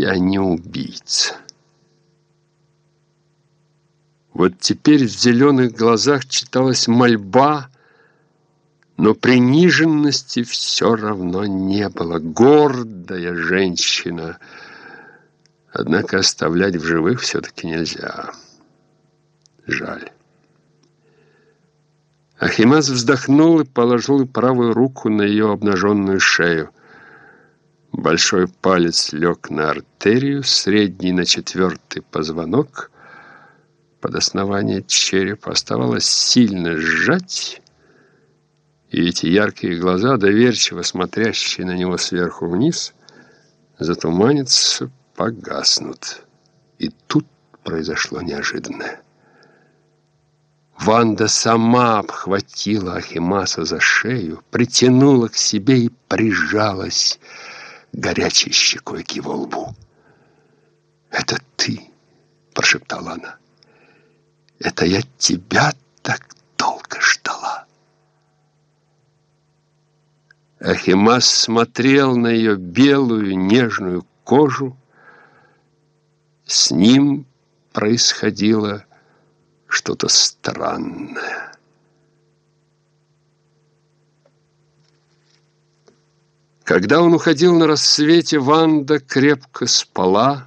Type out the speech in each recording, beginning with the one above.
Я не убийца. Вот теперь в зеленых глазах читалась мольба, но приниженности все равно не было. Гордая женщина. Однако оставлять в живых все-таки нельзя. Жаль. Ахимаз вздохнул и положил правую руку на ее обнаженную шею. Большой палец лег на артерию, средний на четвертый позвонок. Под основание черепа оставалось сильно сжать, и эти яркие глаза, доверчиво смотрящие на него сверху вниз, затуманятся, погаснут. И тут произошло неожиданное. Ванда сама обхватила Ахимаса за шею, притянула к себе и прижалась горячей щекой к его лбу. «Это ты!» — прошептала она. «Это я тебя так долго ждала!» Ахимас смотрел на ее белую нежную кожу. С ним происходило что-то странное. Когда он уходил на рассвете, Ванда крепко спала,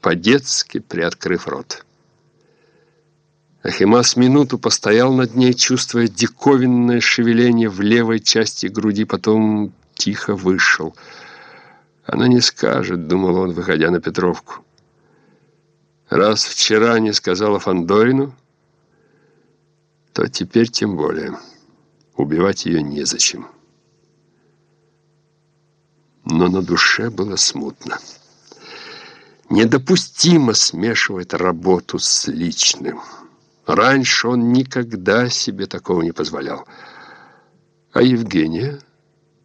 по-детски приоткрыв рот. Ахимас минуту постоял над ней, чувствуя диковинное шевеление в левой части груди, потом тихо вышел. «Она не скажет», — думал он, выходя на Петровку. Раз вчера не сказала Фандорину, то теперь тем более. Убивать ее незачем. Но на душе было смутно. Недопустимо смешивать работу с личным. Раньше он никогда себе такого не позволял. А Евгения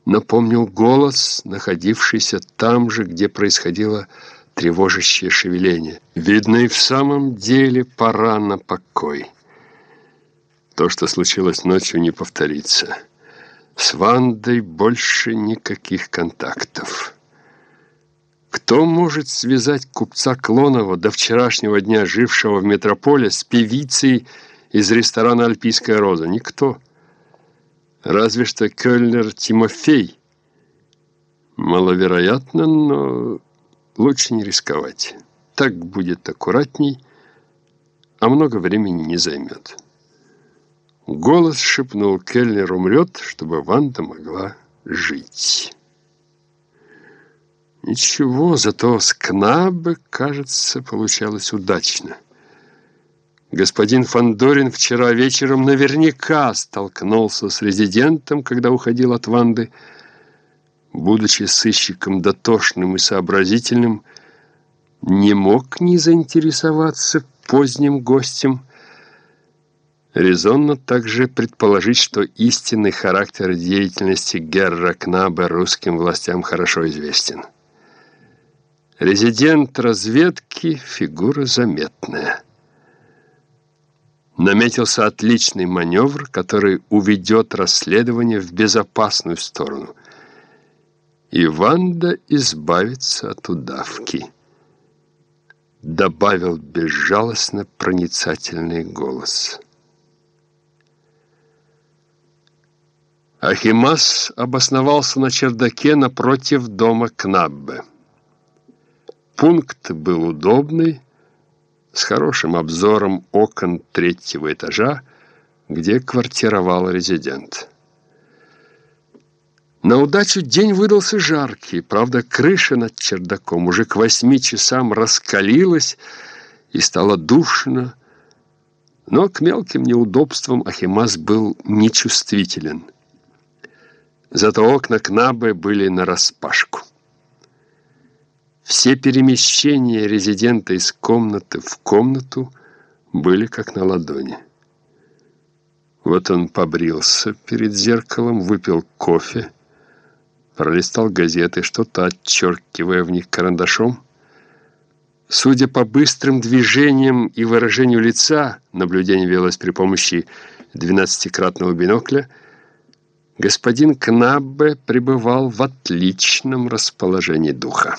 напомнил голос, находившийся там же, где происходило тревожащее шевеление. Видно, и в самом деле пора на покой. То, что случилось ночью, не повторится. С Вандой больше никаких контактов. Кто может связать купца Клонова, до вчерашнего дня жившего в метрополе, с певицей из ресторана «Альпийская роза»? Никто. Разве что Кёльнер Тимофей. Маловероятно, но Лучше не рисковать. Так будет аккуратней, а много времени не займет. Голос шепнул, Кельнер умрет, чтобы Ванда могла жить. Ничего, зато с Кнабе, кажется, получалось удачно. Господин Фандорин вчера вечером наверняка столкнулся с резидентом, когда уходил от Ванды, будучи сыщиком дотошным и сообразительным, не мог не заинтересоваться поздним гостем. Резонно также предположить, что истинный характер деятельности Герра Кнаба русским властям хорошо известен. Резидент разведки – фигура заметная. Наметился отличный маневр, который уведет расследование в безопасную сторону – и Ванда избавится от удавки. Добавил безжалостно проницательный голос. Ахимас обосновался на чердаке напротив дома Кнаббе. Пункт был удобный, с хорошим обзором окон третьего этажа, где квартировал резидент. На удачу день выдался жаркий, правда, крыша над чердаком уже к восьми часам раскалилась и стало душно, но к мелким неудобствам Ахимас был нечувствителен. Зато окна Кнабы были нараспашку. Все перемещения резидента из комнаты в комнату были как на ладони. Вот он побрился перед зеркалом, выпил кофе, пролистал газеты, что-то отчеркивая в них карандашом. Судя по быстрым движениям и выражению лица, наблюдение велось при помощи двенадцатикратного бинокля, господин Кнаббе пребывал в отличном расположении духа.